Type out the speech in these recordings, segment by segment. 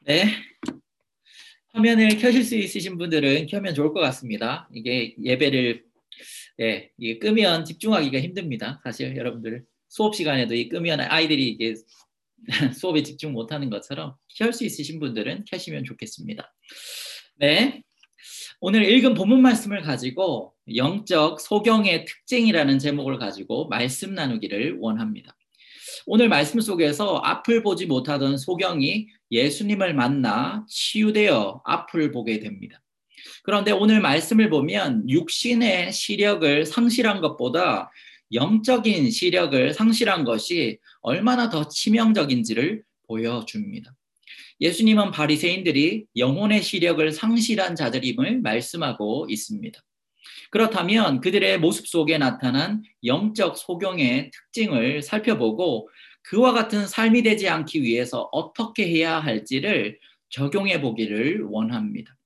네. 화면을 켜실 수 있으신 분들은 켜면 좋을 것 같습니다. 이게 예배를 예, 이게 끄면 집중하기가 힘듭니다. 사실 여러분들 수업 시간에도 이 끄면 아이들이 이게 수업에 집중 못하는 것처럼 켤 수 있으신 분들은 켜시면 좋겠습니다. 네. 오늘 읽은 본문 말씀을 가지고 영적 소경의 특징이라는 제목을 가지고 말씀 나누기를 원합니다. 오늘 말씀 속에서 앞을 보지 못하던 소경이 예수님을 만나 치유되어 앞을 보게 됩니다. 그런데 오늘 말씀을 보면 육신의 시력을 상실한 것보다 영적인 시력을 상실한 것이 얼마나 더 치명적인지를 보여줍니다. 예수님은 바리새인들이 영혼의 시력을 상실한 자들임을 말씀하고 있습니다. 그렇다면 그들의 모습 속에 나타난 영적 소경의 특징을 살펴보고 그와 같은 삶이 되지 않기 위해서 어떻게 해야 할지를 적용해 보기를 원합니다.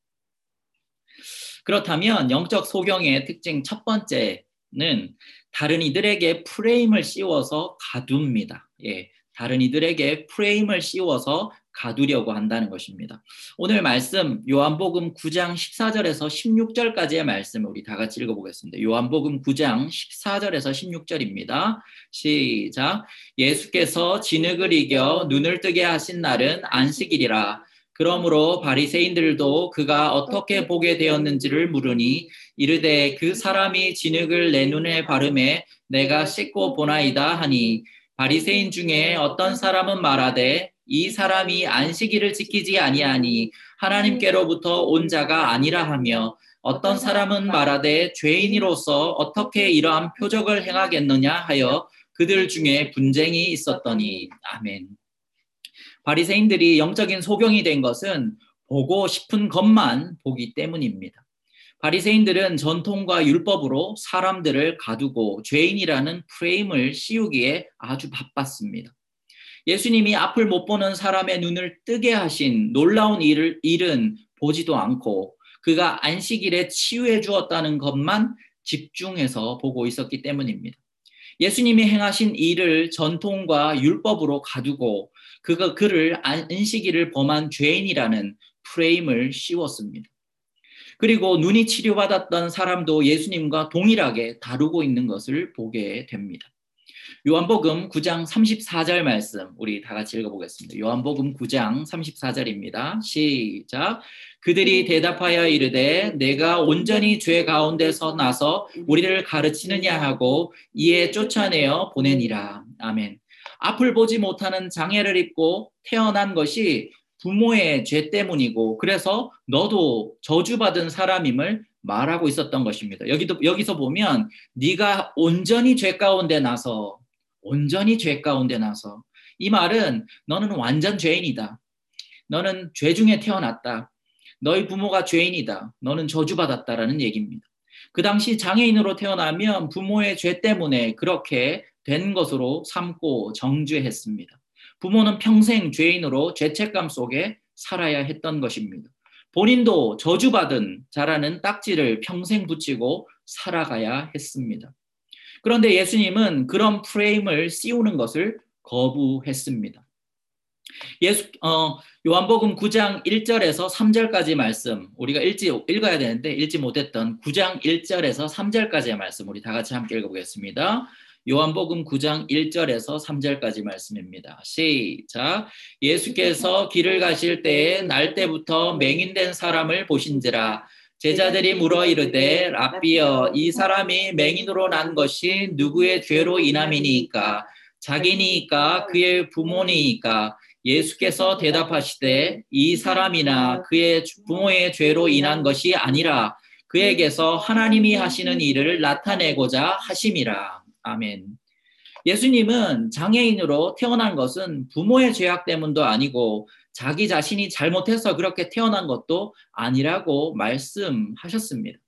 그렇다면 영적 소경의 특징 첫 번째는 다른 이들에게 프레임을 씌워서 가둡니다. 예, 다른 이들에게 프레임을 씌워서 가두려고 한다는 것입니다. 오늘 말씀 요한복음 9장 14절에서 16절까지의 말씀을 우리 다 같이 읽어보겠습니다. 요한복음 9장 14절에서 16절입니다. 시작. 예수께서 진흙을 이겨 눈을 뜨게 하신 날은 안식일이라. 그러므로 바리새인들도 그가 어떻게 보게 되었는지를 물으니 이르되 그 사람이 진흙을 내 눈에 바르매 내가 씻고 보나이다 하니 바리새인 중에 어떤 사람은 말하되 이 사람이 안식일을 지키지 아니하니 하나님께로부터 온 자가 아니라 하며 어떤 사람은 말하되 죄인이로서 어떻게 이러한 표적을 행하겠느냐 하여 그들 중에 분쟁이 있었더니 아멘. 바리새인들이 영적인 소경이 된 것은 보고 싶은 것만 보기 때문입니다. 바리새인들은 전통과 율법으로 사람들을 가두고 죄인이라는 프레임을 씌우기에 아주 바빴습니다. 예수님이 앞을 못 보는 사람의 눈을 뜨게 하신 놀라운 일을, 일은 보지도 않고 그가 안식일에 치유해 주었다는 것만 집중해서 보고 있었기 때문입니다. 예수님이 행하신 일을 전통과 율법으로 가두고 그가 그를 안식일을 범한 죄인이라는 프레임을 씌웠습니다. 그리고 눈이 치료받았던 사람도 예수님과 동일하게 다루고 있는 것을 보게 됩니다. 요한복음 9장 34절 말씀 우리 다 같이 읽어보겠습니다. 요한복음 9장 34절입니다. 시작. 그들이 대답하여 이르되 내가 온전히 죄 가운데서 나서 우리를 가르치느냐 하고 이에 쫓아내어 보내니라. 아멘. 앞을 보지 못하는 장애를 입고 태어난 것이 부모의 죄 때문이고 그래서 너도 저주받은 사람임을 말하고 있었던 것입니다. 여기도 여기서 보면 네가 온전히 죄 가운데 나서 온전히 죄 가운데 나서 이 말은 너는 완전 죄인이다. 너는 죄 중에 태어났다. 너희 부모가 죄인이다. 너는 저주받았다라는 얘기입니다. 그 당시 장애인으로 태어나면 부모의 죄 때문에 그렇게 된 것으로 삼고 정죄했습니다. 부모는 평생 죄인으로 죄책감 속에 살아야 했던 것입니다. 본인도 저주받은 자라는 딱지를 평생 붙이고 살아가야 했습니다. 그런데 예수님은 그런 프레임을 씌우는 것을 거부했습니다. 예수 어, 요한복음 9장 1절에서 3절까지 말씀 우리가 읽지 읽어야 되는데 읽지 못했던 9장 1절에서 3절까지의 말씀 우리 다 같이 함께 읽어보겠습니다. 요한복음 9장 1절에서 3절까지 말씀입니다. 시작. 예수께서 길을 가실 때에 날 때부터 맹인된 사람을 보신지라 제자들이 물어 이르되 라비여 이 사람이 맹인으로 난 것이 누구의 죄로 인함이니까 자기니까 그의 부모니까 예수께서 대답하시되 이 사람이나 그의 부모의 죄로 인한 것이 아니라 그에게서 하나님이 하시는 일을 나타내고자 하심이라. 아멘. 예수님은 장애인으로 태어난 것은 부모의 죄악 때문도 아니고 자기 자신이 잘못해서 그렇게 태어난 것도 아니라고 말씀하셨습니다.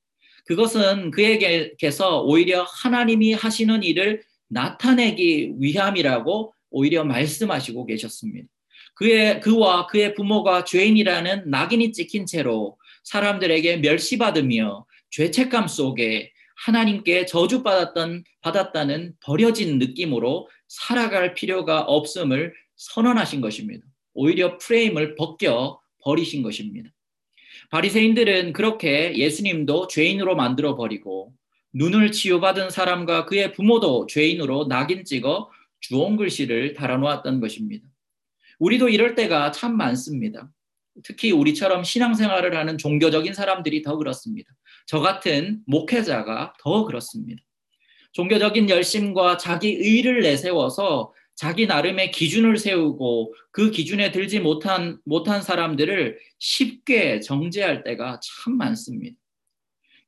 그것은 그에게서 오히려 하나님이 하시는 일을 나타내기 위함이라고 오히려 말씀하시고 계셨습니다. 그의 그와 그의 부모가 죄인이라는 낙인이 찍힌 채로 사람들에게 멸시받으며 죄책감 속에 하나님께 저주받았던 받았다는 버려진 느낌으로 살아갈 필요가 없음을 선언하신 것입니다. 오히려 프레임을 벗겨 버리신 것입니다. 바리새인들은 그렇게 예수님도 죄인으로 만들어 버리고 눈을 치유받은 사람과 그의 부모도 죄인으로 낙인 찍어 주홍 글씨를 달아놓았던 것입니다. 우리도 이럴 때가 참 많습니다. 특히 우리처럼 신앙생활을 하는 종교적인 사람들이 더 그렇습니다. 저 같은 목회자가 더 그렇습니다. 종교적인 열심과 자기 의를 내세워서 자기 나름의 기준을 세우고 그 기준에 들지 못한, 못한 사람들을 쉽게 정죄할 때가 참 많습니다.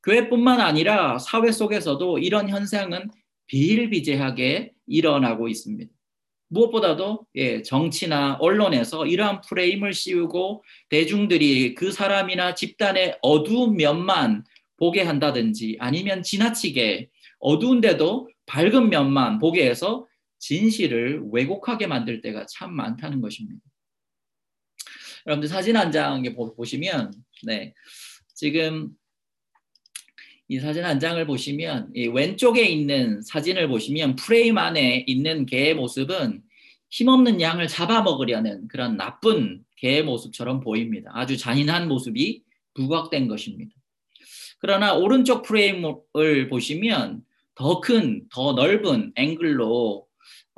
교회뿐만 아니라 사회 속에서도 이런 현상은 비일비재하게 일어나고 있습니다. 무엇보다도 예, 정치나 언론에서 이러한 프레임을 씌우고 대중들이 그 사람이나 집단의 어두운 면만 보게 한다든지 아니면 지나치게 어두운데도 밝은 면만 보게 해서 진실을 왜곡하게 만들 때가 참 많다는 것입니다. 여러분들 사진 한 장 보시면 네, 지금 이 사진 한 장을 보시면 이 왼쪽에 있는 사진을 보시면 프레임 안에 있는 개의 모습은 힘없는 양을 잡아먹으려는 그런 나쁜 개의 모습처럼 보입니다. 아주 잔인한 모습이 부각된 것입니다. 그러나 오른쪽 프레임을 보시면 더 큰, 더 넓은 앵글로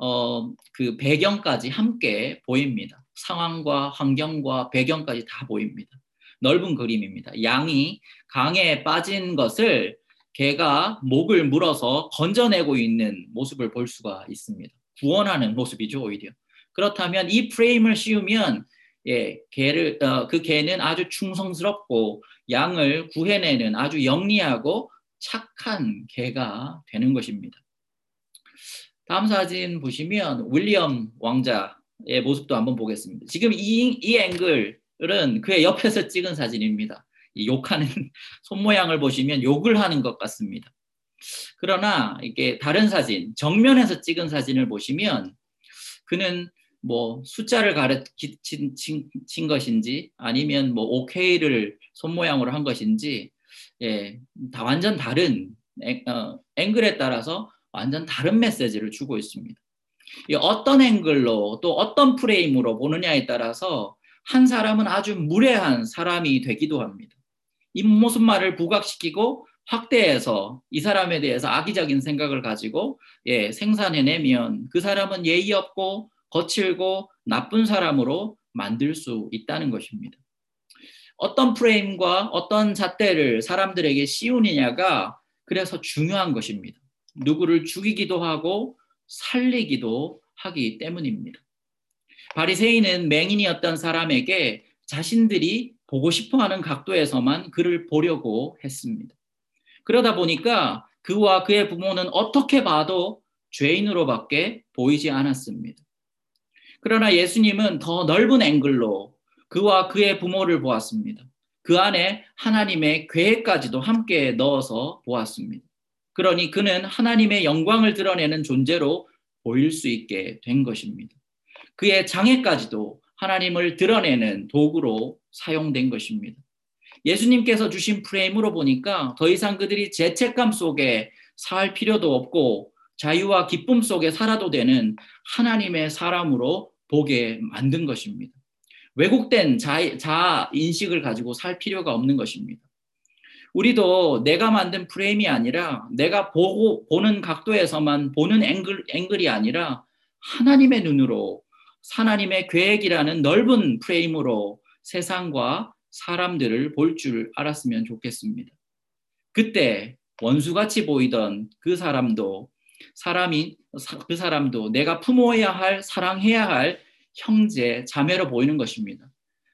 어, 그 배경까지 함께 보입니다. 상황과 환경과 배경까지 다 보입니다. 넓은 그림입니다. 양이 강에 빠진 것을 개가 목을 물어서 건져내고 있는 모습을 볼 수가 있습니다. 구원하는 모습이죠, 오히려. 그렇다면 이 프레임을 씌우면 예, 개를 어, 그 개는 아주 충성스럽고 양을 구해내는 아주 영리하고 착한 개가 되는 것입니다. 다음 사진 보시면 윌리엄 왕자의 모습도 한번 보겠습니다. 지금 이, 이 앵글은 그의 옆에서 찍은 사진입니다. 욕하는 손 모양을 보시면 욕을 하는 것 같습니다. 그러나 이게 다른 사진, 정면에서 찍은 사진을 보시면 그는 뭐 숫자를 가르친 친 것인지 아니면 뭐 오케이를 손 모양으로 한 것인지 예, 다 완전 다른 앵, 어, 앵글에 따라서 완전 다른 메시지를 주고 있습니다. 어떤 앵글로 또 어떤 프레임으로 보느냐에 따라서 한 사람은 아주 무례한 사람이 되기도 합니다. 입모습말을 부각시키고 확대해서 이 사람에 대해서 악의적인 생각을 가지고 예, 생산해내면 그 사람은 예의 없고 거칠고 나쁜 사람으로 만들 수 있다는 것입니다. 어떤 프레임과 어떤 잣대를 사람들에게 씌우느냐가 그래서 중요한 것입니다. 누구를 죽이기도 하고 살리기도 하기 때문입니다. 바리새인은 맹인이었던 사람에게 자신들이 보고 싶어 하는 각도에서만 그를 보려고 했습니다. 그러다 보니까 그와 그의 부모는 어떻게 봐도 죄인으로밖에 보이지 않았습니다. 그러나 예수님은 더 넓은 앵글로 그와 그의 부모를 보았습니다. 그 안에 하나님의 계획까지도 함께 넣어서 보았습니다. 그러니 그는 하나님의 영광을 드러내는 존재로 보일 수 있게 된 것입니다. 그의 장애까지도 하나님을 드러내는 도구로 사용된 것입니다. 예수님께서 주신 프레임으로 보니까 더 이상 그들이 죄책감 속에 살 필요도 없고 자유와 기쁨 속에 살아도 되는 하나님의 사람으로 보게 만든 것입니다. 왜곡된 자, 자 인식을 가지고 살 필요가 없는 것입니다. 우리도 내가 만든 프레임이 아니라 내가 보고 보는 각도에서만 보는 앵글, 앵글이 아니라 하나님의 눈으로 하나님의 계획이라는 넓은 프레임으로 세상과 사람들을 볼 줄 알았으면 좋겠습니다. 그때 원수같이 보이던 그 사람도 사람이 그 사람도 내가 품어야 할 사랑해야 할 형제 자매로 보이는 것입니다.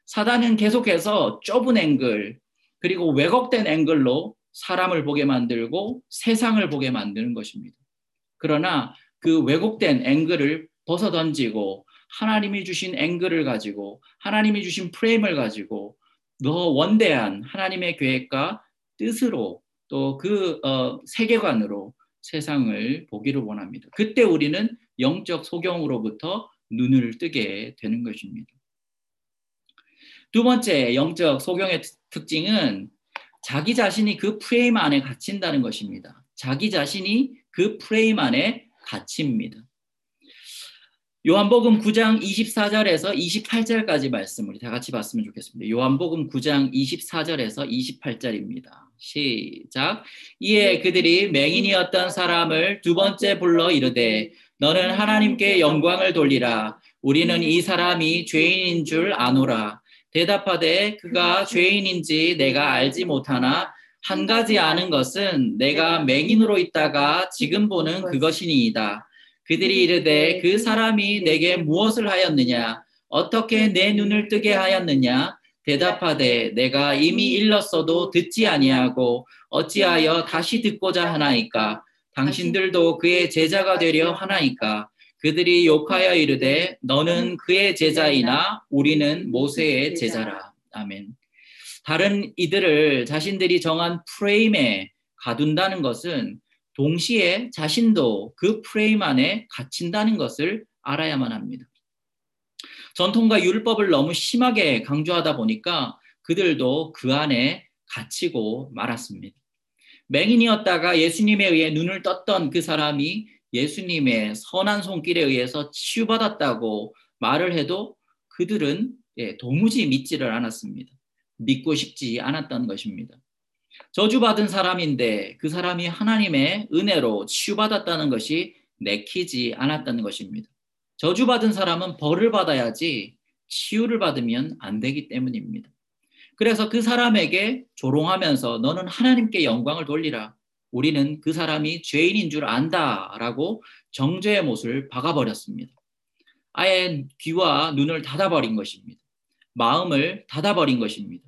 사단은 계속해서 좁은 앵글 그리고 왜곡된 앵글로 사람을 보게 만들고 세상을 보게 만드는 것입니다. 그러나 그 왜곡된 앵글을 벗어 던지고 하나님이 주신 앵글을 가지고 하나님이 주신 프레임을 가지고 더 원대한 하나님의 계획과 뜻으로 또그 어, 세계관으로 세상을 보기를 원합니다. 그때 우리는 영적 소경으로부터 눈을 뜨게 되는 것입니다. 두 번째 영적 소경의 특징은 자기 자신이 그 프레임 안에 갇힌다는 것입니다. 자기 자신이 그 프레임 안에 갇힙니다. 요한복음 9장 24절에서 28절까지 말씀 우리 다 같이 봤으면 좋겠습니다. 요한복음 9장 24절에서 28절입니다. 시작. 이에 그들이 맹인이었던 사람을 두 번째 불러 이르되 너는 하나님께 영광을 돌리라. 우리는 이 사람이 죄인인 줄 아노라. 대답하되 그가 죄인인지 내가 알지 못하나 한 가지 아는 것은 내가 맹인으로 있다가 지금 보는 그것이니이다. 그들이 이르되 그 사람이 내게 무엇을 하였느냐? 어떻게 내 눈을 뜨게 하였느냐? 대답하되 내가 이미 일렀어도 듣지 아니하고 어찌하여 다시 듣고자 하나이까? 당신들도 그의 제자가 되려 하나이까? 그들이 욕하여 이르되 너는 그의 제자이나 우리는 모세의 제자라. 아멘. 다른 이들을 자신들이 정한 프레임에 가둔다는 것은 동시에 자신도 그 프레임 안에 갇힌다는 것을 알아야만 합니다. 전통과 율법을 너무 심하게 강조하다 보니까 그들도 그 안에 갇히고 말았습니다. 맹인이었다가 예수님에 의해 눈을 떴던 그 사람이 예수님의 선한 손길에 의해서 치유받았다고 말을 해도 그들은 예, 도무지 믿지를 않았습니다. 믿고 싶지 않았던 것입니다. 저주받은 사람인데 그 사람이 하나님의 은혜로 치유받았다는 것이 내키지 않았다는 것입니다. 저주받은 사람은 벌을 받아야지 치유를 받으면 안 되기 때문입니다. 그래서 그 사람에게 조롱하면서 너는 하나님께 영광을 돌리라. 우리는 그 사람이 죄인인 줄 안다라고 정죄의 못을 박아버렸습니다. 아예 귀와 눈을 닫아버린 것입니다. 마음을 닫아버린 것입니다.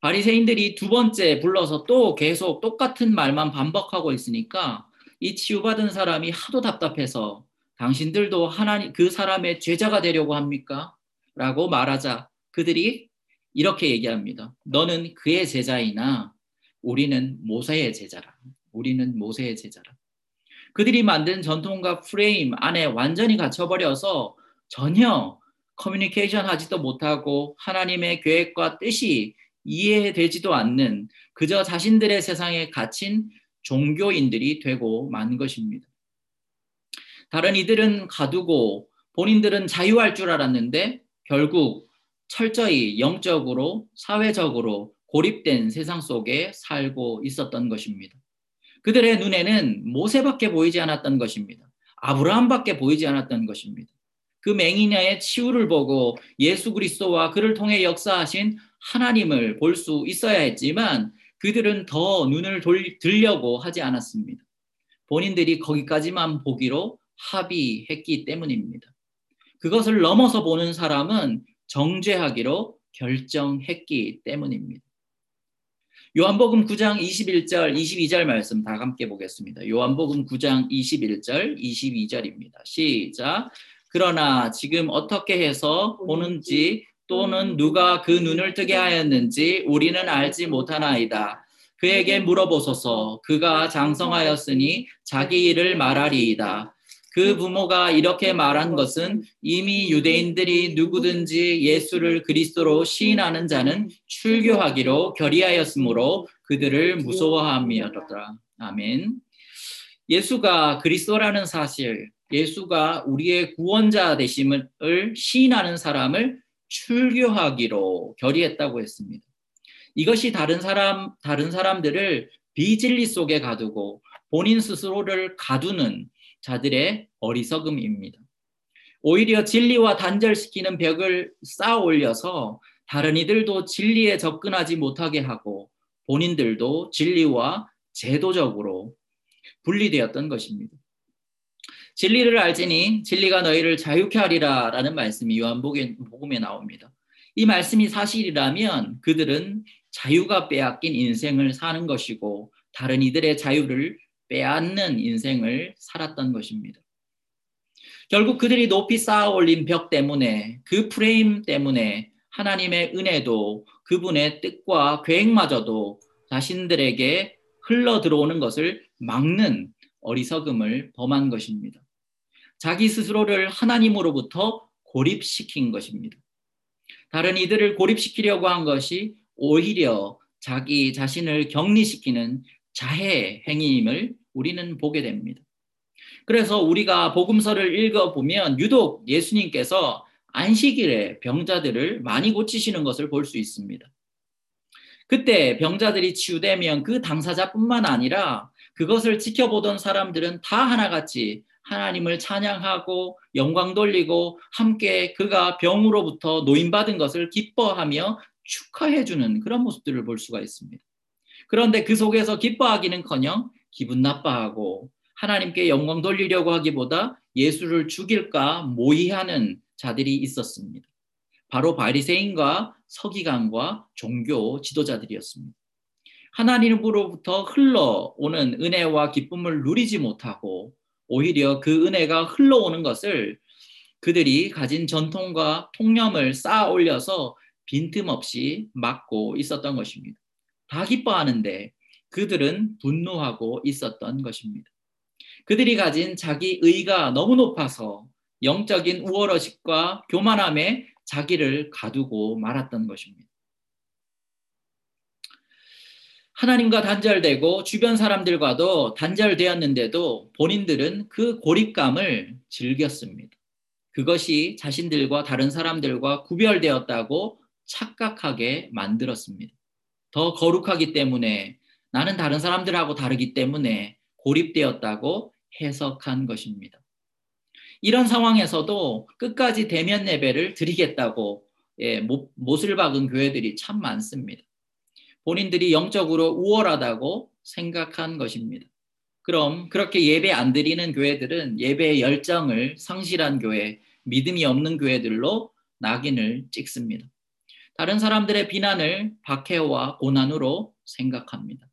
바리새인들이 두 번째 불러서 또 계속 똑같은 말만 반복하고 있으니까 이 치유받은 사람이 하도 답답해서 당신들도 하나님 그 사람의 제자가 되려고 합니까? 라고 말하자 그들이 이렇게 얘기합니다. 너는 그의 제자이나 우리는 모세의 제자라. 우리는 모세의 제자라. 그들이 만든 전통과 프레임 안에 완전히 갇혀버려서 전혀 커뮤니케이션 하지도 못하고 하나님의 계획과 뜻이 이해되지도 않는 그저 자신들의 세상에 갇힌 종교인들이 되고 만 것입니다. 다른 이들은 가두고 본인들은 자유할 줄 알았는데 결국 철저히 영적으로 사회적으로 고립된 세상 속에 살고 있었던 것입니다. 그들의 눈에는 모세밖에 보이지 않았던 것입니다. 아브라함밖에 보이지 않았던 것입니다. 그 맹인의 치유를 보고 예수 그리스도와 그를 통해 역사하신 하나님을 볼 수 있어야 했지만 그들은 더 눈을 돌, 들려고 하지 않았습니다. 본인들이 거기까지만 보기로 합의했기 때문입니다. 그것을 넘어서 보는 사람은 정죄하기로 결정했기 때문입니다. 요한복음 9장 21절, 22절 말씀 다 함께 보겠습니다. 요한복음 9장 21절, 22절입니다. 시작. 그러나 지금 어떻게 해서 보는지 또는 누가 그 눈을 뜨게 하였는지 우리는 알지 못하나이다. 그에게 물어보소서 그가 장성하였으니 자기 일을 말하리이다. 그 부모가 이렇게 말한 것은 이미 유대인들이 누구든지 예수를 그리스도로 시인하는 자는 출교하기로 결의하였으므로 그들을 무서워함이었더라. 아멘. 예수가 그리스도라는 사실, 예수가 우리의 구원자 되심을 시인하는 사람을 출교하기로 결의했다고 했습니다. 이것이 다른 사람 다른 사람들을 비진리 속에 가두고 본인 스스로를 가두는 자들의 어리석음입니다. 오히려 진리와 단절시키는 벽을 쌓아 올려서 다른 이들도 진리에 접근하지 못하게 하고 본인들도 진리와 제도적으로 분리되었던 것입니다. 진리를 알지니 진리가 너희를 자유케 하리라 라는 말씀이 요한복음에 나옵니다. 이 말씀이 사실이라면 그들은 자유가 빼앗긴 인생을 사는 것이고 다른 이들의 자유를 빼앗는 인생을 살았던 것입니다. 결국 그들이 높이 쌓아 올린 벽 때문에 그 프레임 때문에 하나님의 은혜도 그분의 뜻과 계획마저도 자신들에게 흘러 들어오는 것을 막는 어리석음을 범한 것입니다. 자기 스스로를 하나님으로부터 고립시킨 것입니다. 다른 이들을 고립시키려고 한 것이 오히려 자기 자신을 격리시키는 자해 행위임을 우리는 보게 됩니다. 그래서 우리가 복음서를 읽어보면 유독 예수님께서 안식일에 병자들을 많이 고치시는 것을 볼 수 있습니다. 그때 병자들이 치유되면 그 당사자뿐만 아니라 그것을 지켜보던 사람들은 다 하나같이 하나님을 찬양하고 영광 돌리고 함께 그가 병으로부터 노인받은 것을 기뻐하며 축하해주는 그런 모습들을 볼 수가 있습니다. 그런데 그 속에서 기뻐하기는 커녕 기분 나빠하고 하나님께 영광 돌리려고 하기보다 예수를 죽일까 모의하는 자들이 있었습니다. 바로 바리새인과 서기관과 종교 지도자들이었습니다. 하나님으로부터 흘러오는 은혜와 기쁨을 누리지 못하고 오히려 그 은혜가 흘러오는 것을 그들이 가진 전통과 통념을 쌓아 올려서 빈틈없이 막고 있었던 것입니다. 다 기뻐하는데 그들은 분노하고 있었던 것입니다. 그들이 가진 자기 의가 너무 높아서 영적인 우월의식과 교만함에 자기를 가두고 말았던 것입니다. 하나님과 단절되고 주변 사람들과도 단절되었는데도 본인들은 그 고립감을 즐겼습니다. 그것이 자신들과 다른 사람들과 구별되었다고 착각하게 만들었습니다. 더 거룩하기 때문에 나는 다른 사람들하고 다르기 때문에 고립되었다고 해석한 것입니다. 이런 상황에서도 끝까지 대면 예배를 드리겠다고 예, 못을 박은 교회들이 참 많습니다. 본인들이 영적으로 우월하다고 생각한 것입니다. 그럼 그렇게 예배 안 드리는 교회들은 예배의 열정을 상실한 교회, 믿음이 없는 교회들로 낙인을 찍습니다. 다른 사람들의 비난을 박해와 고난으로 생각합니다.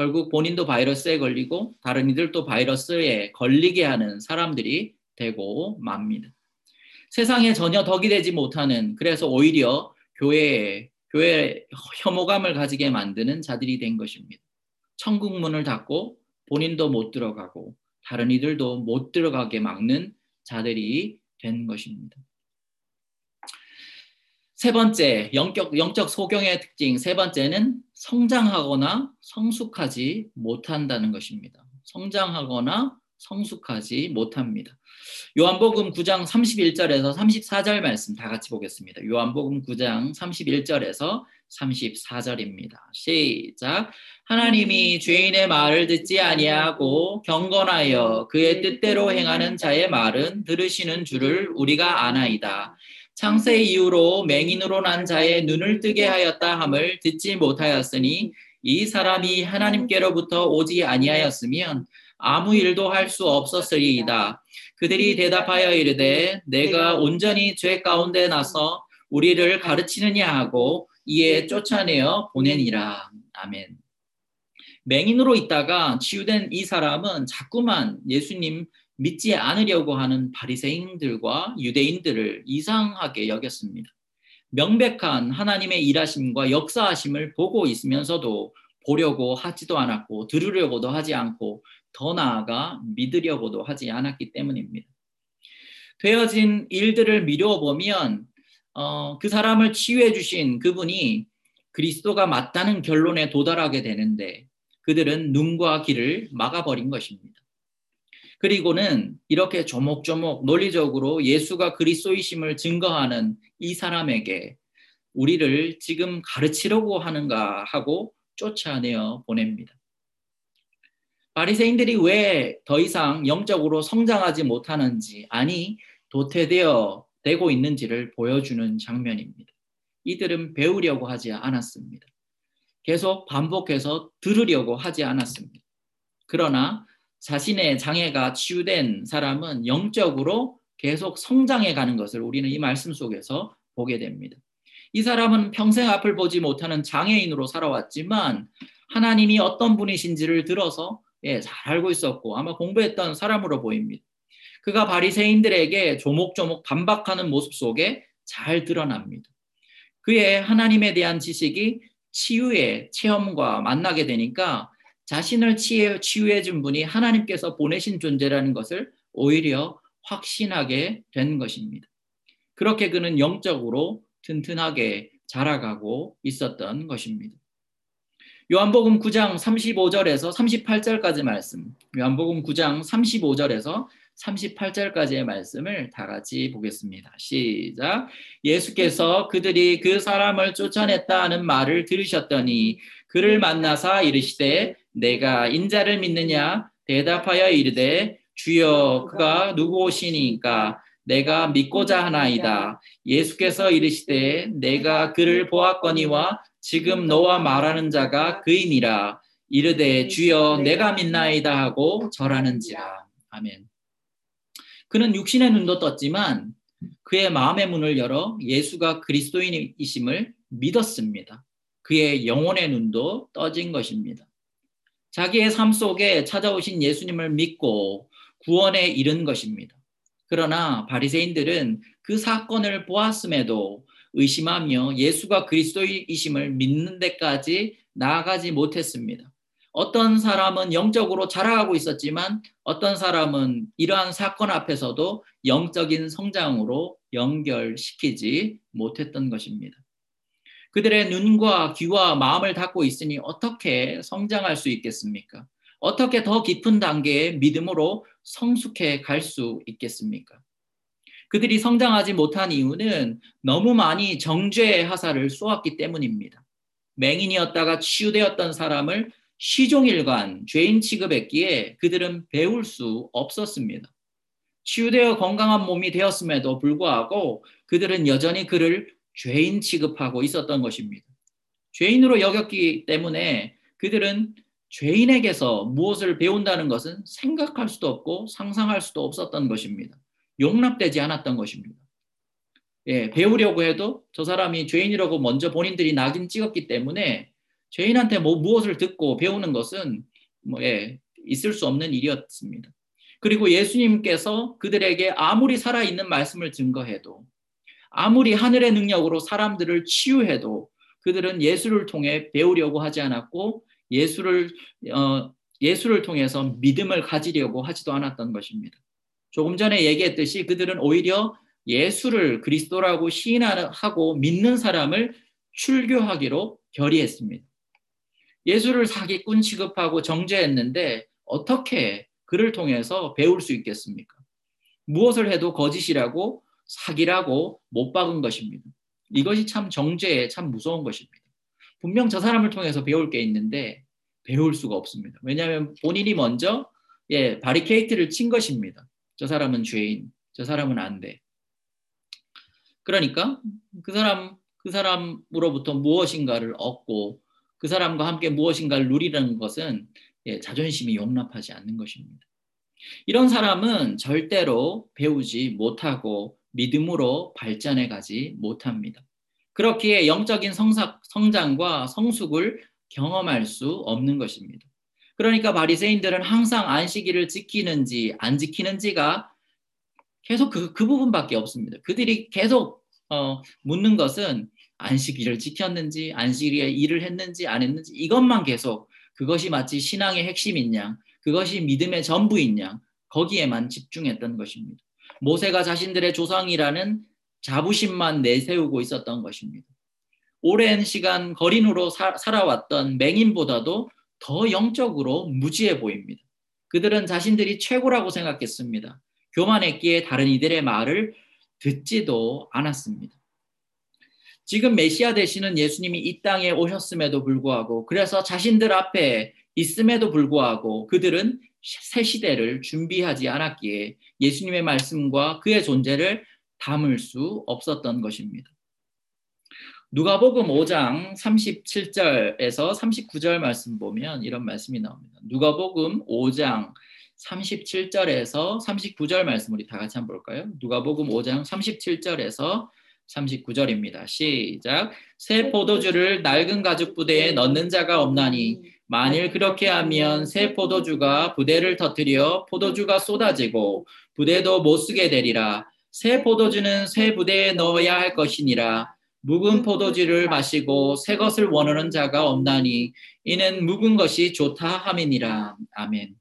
결국 본인도 바이러스에 걸리고 다른 이들도 바이러스에 걸리게 하는 사람들이 되고 맙니다. 세상에 전혀 덕이 되지 못하는 그래서 오히려 교회에 교회 혐오감을 가지게 만드는 자들이 된 것입니다. 천국 문을 닫고 본인도 못 들어가고 다른 이들도 못 들어가게 막는 자들이 된 것입니다. 세 번째, 영적, 영적 소경의 특징. 세 번째는 성장하거나 성숙하지 못한다는 것입니다. 성장하거나 성숙하지 못합니다. 요한복음 9장 31절에서 34절 말씀 다 같이 보겠습니다. 요한복음 9장 31절에서 34절입니다. 시작. 하나님이 죄인의 말을 듣지 아니하고 경건하여 그의 뜻대로 행하는 자의 말은 들으시는 줄을 우리가 아나이다. 창세 이후로 맹인으로 난 자의 눈을 뜨게 하였다 함을 듣지 못하였으니 이 사람이 하나님께로부터 오지 아니하였으면 아무 일도 할 수 없었으리이다. 그들이 대답하여 이르되 내가 온전히 죄 가운데 나서 우리를 가르치느냐 하고 이에 쫓아내어 보내니라. 아멘. 맹인으로 있다가 치유된 이 사람은 자꾸만 예수님 믿지 않으려고 하는 바리새인들과 유대인들을 이상하게 여겼습니다. 명백한 하나님의 일하심과 역사하심을 보고 있으면서도 보려고 하지도 않았고 들으려고도 하지 않고 더 나아가 믿으려고도 하지 않았기 때문입니다. 되어진 일들을 미루어 보면 어, 그 사람을 치유해 주신 그분이 그리스도가 맞다는 결론에 도달하게 되는데 그들은 눈과 귀를 막아버린 것입니다. 그리고는 이렇게 조목조목 논리적으로 예수가 그리스도이심을 증거하는 이 사람에게 우리를 지금 가르치려고 하는가 하고 쫓아내어 보냅니다. 바리새인들이 왜 더 이상 영적으로 성장하지 못하는지 아니 도태되어 되고 있는지를 보여주는 장면입니다. 이들은 배우려고 하지 않았습니다. 계속 반복해서 들으려고 하지 않았습니다. 그러나 자신의 장애가 치유된 사람은 영적으로 계속 성장해 가는 것을 우리는 이 말씀 속에서 보게 됩니다. 이 사람은 평생 앞을 보지 못하는 장애인으로 살아왔지만 하나님이 어떤 분이신지를 들어서 예, 잘 알고 있었고 아마 공부했던 사람으로 보입니다. 그가 바리새인들에게 조목조목 반박하는 모습 속에 잘 드러납니다. 그의 하나님에 대한 지식이 치유의 체험과 만나게 되니까 자신을 치유해 준 분이 하나님께서 보내신 존재라는 것을 오히려 확신하게 된 것입니다. 그렇게 그는 영적으로 튼튼하게 자라가고 있었던 것입니다. 요한복음 9장 35절에서 38절까지 말씀. 요한복음 9장 35절에서 38절까지의 말씀을 다 같이 보겠습니다. 시작. 예수께서 그들이 그 사람을 쫓아냈다는 말을 들으셨더니 그를 만나사 이르시되 내가 인자를 믿느냐 대답하여 이르되 주여 그가 누구오시니까 내가 믿고자 하나이다. 예수께서 이르시되 내가 그를 보았거니와 지금 너와 말하는 자가 그이니라. 이르되 주여 내가 믿나이다 하고 절하는지라. 아멘. 그는 육신의 눈도 떴지만 그의 마음의 문을 열어 예수가 그리스도인이심을 믿었습니다. 그의 영혼의 눈도 떠진 것입니다. 자기의 삶 속에 찾아오신 예수님을 믿고 구원에 이른 것입니다. 그러나 바리새인들은 그 사건을 보았음에도 의심하며 예수가 그리스도이심을 믿는 데까지 나아가지 못했습니다. 어떤 사람은 영적으로 자라가고 있었지만 어떤 사람은 이러한 사건 앞에서도 영적인 성장으로 연결시키지 못했던 것입니다. 그들의 눈과 귀와 마음을 닫고 있으니 어떻게 성장할 수 있겠습니까? 어떻게 더 깊은 단계의 믿음으로 성숙해 갈 수 있겠습니까? 그들이 성장하지 못한 이유는 너무 많이 정죄의 하사를 쏘았기 때문입니다. 맹인이었다가 치유되었던 사람을 시종일관 죄인 취급했기에 그들은 배울 수 없었습니다. 치유되어 건강한 몸이 되었음에도 불구하고 그들은 여전히 그를 죄인 취급하고 있었던 것입니다. 죄인으로 여겼기 때문에 그들은 죄인에게서 무엇을 배운다는 것은 생각할 수도 없고 상상할 수도 없었던 것입니다. 용납되지 않았던 것입니다. 예, 배우려고 해도 저 사람이 죄인이라고 먼저 본인들이 낙인 찍었기 때문에 죄인한테 뭐 무엇을 듣고 배우는 것은 뭐 예, 있을 수 없는 일이었습니다. 그리고 예수님께서 그들에게 아무리 살아있는 말씀을 증거해도 아무리 하늘의 능력으로 사람들을 치유해도 그들은 예수를 통해 배우려고 하지 않았고 예수를 어, 예수를 통해서 믿음을 가지려고 하지도 않았던 것입니다. 조금 전에 얘기했듯이 그들은 오히려 예수를 그리스도라고 시인하고 믿는 사람을 출교하기로 결의했습니다. 예수를 사기꾼 취급하고 정죄했는데 어떻게 그를 통해서 배울 수 있겠습니까? 무엇을 해도 거짓이라고 사기라고 못 박은 것입니다. 이것이 참 정죄에 참 무서운 것입니다. 분명 저 사람을 통해서 배울 게 있는데 배울 수가 없습니다. 왜냐하면 본인이 먼저 예, 바리케이트를 친 것입니다. 저 사람은 죄인, 저 사람은 안 돼. 그러니까 그 사람 그 사람으로부터 무엇인가를 얻고 그 사람과 함께 무엇인가를 누리는 것은 예, 자존심이 용납하지 않는 것입니다. 이런 사람은 절대로 배우지 못하고 믿음으로 발전해 가지 못합니다. 그렇기에 영적인 성사, 성장과 성숙을 경험할 수 없는 것입니다. 그러니까 바리새인들은 항상 안식일을 지키는지 안 지키는지가 계속 그, 그 부분밖에 없습니다. 그들이 계속 어, 묻는 것은 안식일을 지켰는지 안식일에 일을 했는지 안 했는지 이것만 계속 그것이 마치 신앙의 핵심인 양 그것이 믿음의 전부인 양 거기에만 집중했던 것입니다. 모세가 자신들의 조상이라는 자부심만 내세우고 있었던 것입니다. 오랜 시간 거린으로 사, 살아왔던 맹인보다도 더 영적으로 무지해 보입니다. 그들은 자신들이 최고라고 생각했습니다. 교만했기에 다른 이들의 말을 듣지도 않았습니다. 지금 메시아 되시는 예수님이 이 땅에 오셨음에도 불구하고 그래서 자신들 앞에 있음에도 불구하고 그들은 새 시대를 준비하지 않았기에 예수님의 말씀과 그의 존재를 담을 수 없었던 것입니다. 누가복음 5장 37절에서 39절 말씀 보면 이런 말씀이 나옵니다. 누가복음 5장 37절에서 39절 말씀 우리 다 같이 한번 볼까요? 누가복음 5장 37절에서 39절입니다. 시작. 새 포도주를 낡은 가죽 부대에 넣는 자가 없나니 만일 그렇게 하면 새 포도주가 부대를 터뜨려 포도주가 쏟아지고 부대도 못 쓰게 되리라. 새 포도주는 새 부대에 넣어야 할 것이니라. 묵은 포도주를 마시고 새 것을 원하는 자가 없나니 이는 묵은 것이 좋다 함이니라. 아멘.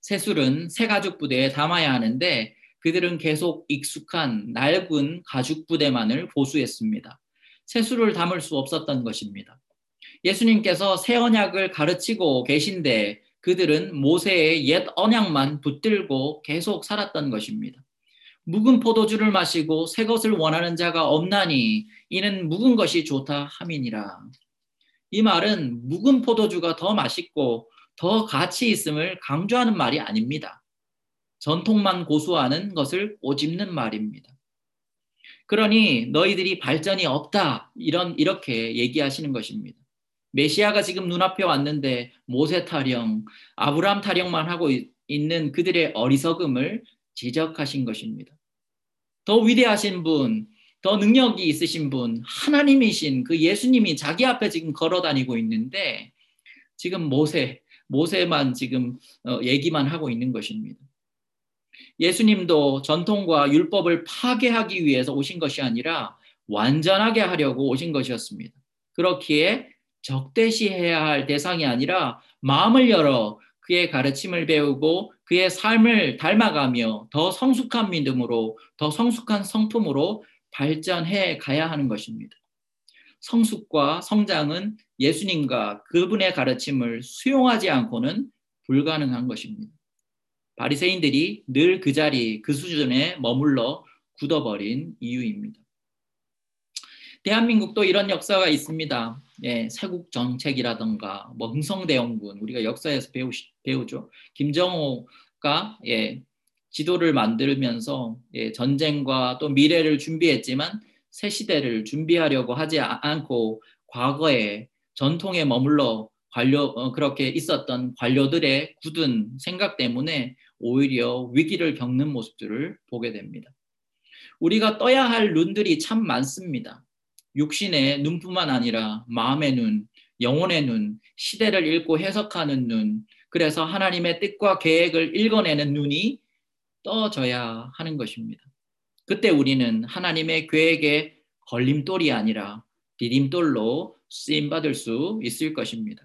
새 술은 새 가죽 부대에 담아야 하는데 그들은 계속 익숙한 낡은 가죽 부대만을 보수했습니다. 새 술을 담을 수 없었던 것입니다. 예수님께서 새 언약을 가르치고 계신데 그들은 모세의 옛 언약만 붙들고 계속 살았던 것입니다. 묵은 포도주를 마시고 새 것을 원하는 자가 없나니 이는 묵은 것이 좋다 함이니라. 이 말은 묵은 포도주가 더 맛있고 더 가치 있음을 강조하는 말이 아닙니다. 전통만 고수하는 것을 꼬집는 말입니다. 그러니 너희들이 발전이 없다 이런 이렇게 얘기하시는 것입니다. 메시아가 지금 눈앞에 왔는데 모세 타령, 아브라함 타령만 하고 있는 그들의 어리석음을 지적하신 것입니다. 더 위대하신 분, 더 능력이 있으신 분, 하나님이신 그 예수님이 자기 앞에 지금 걸어 다니고 있는데 지금 모세, 모세만 지금 어, 얘기만 하고 있는 것입니다. 예수님도 전통과 율법을 파괴하기 위해서 오신 것이 아니라 완전하게 하려고 오신 것이었습니다. 그렇기에 적대시해야 할 대상이 아니라 마음을 열어 그의 가르침을 배우고 그의 삶을 닮아가며 더 성숙한 믿음으로 더 성숙한 성품으로 발전해 가야 하는 것입니다. 성숙과 성장은 예수님과 그분의 가르침을 수용하지 않고는 불가능한 것입니다. 바리새인들이 늘 그 자리, 그 수준에 머물러 굳어버린 이유입니다. 대한민국도 이런 역사가 있습니다. 예, 세국 정책이라든가 뭐 흥성대원군 우리가 역사에서 배우 배우죠. 김정호가 예, 지도를 만들면서 예, 전쟁과 또 미래를 준비했지만 새 시대를 준비하려고 하지 않고 과거에 전통에 머물러 관료 어, 그렇게 있었던 관료들의 굳은 생각 때문에 오히려 위기를 겪는 모습들을 보게 됩니다. 우리가 떠야 할 눈들이 참 많습니다. 육신의 눈뿐만 아니라 마음의 눈, 영혼의 눈, 시대를 읽고 해석하는 눈, 그래서 하나님의 뜻과 계획을 읽어내는 눈이 떠져야 하는 것입니다. 그때 우리는 하나님의 계획의 걸림돌이 아니라 디딤돌로 쓰임받을 수 있을 것입니다.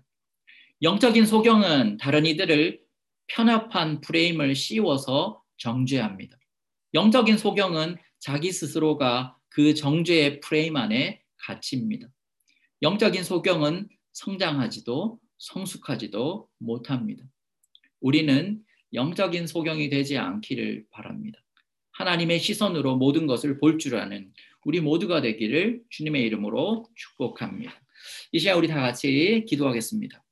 영적인 소경은 다른 이들을 편협한 프레임을 씌워서 정죄합니다. 영적인 소경은 자기 스스로가 그 정죄의 프레임 안에 갇힙니다. 영적인 소경은 성장하지도 성숙하지도 못합니다. 우리는 영적인 소경이 되지 않기를 바랍니다. 하나님의 시선으로 모든 것을 볼 줄 아는 우리 모두가 되기를 주님의 이름으로 축복합니다. 이 시간 우리 다 같이 기도하겠습니다.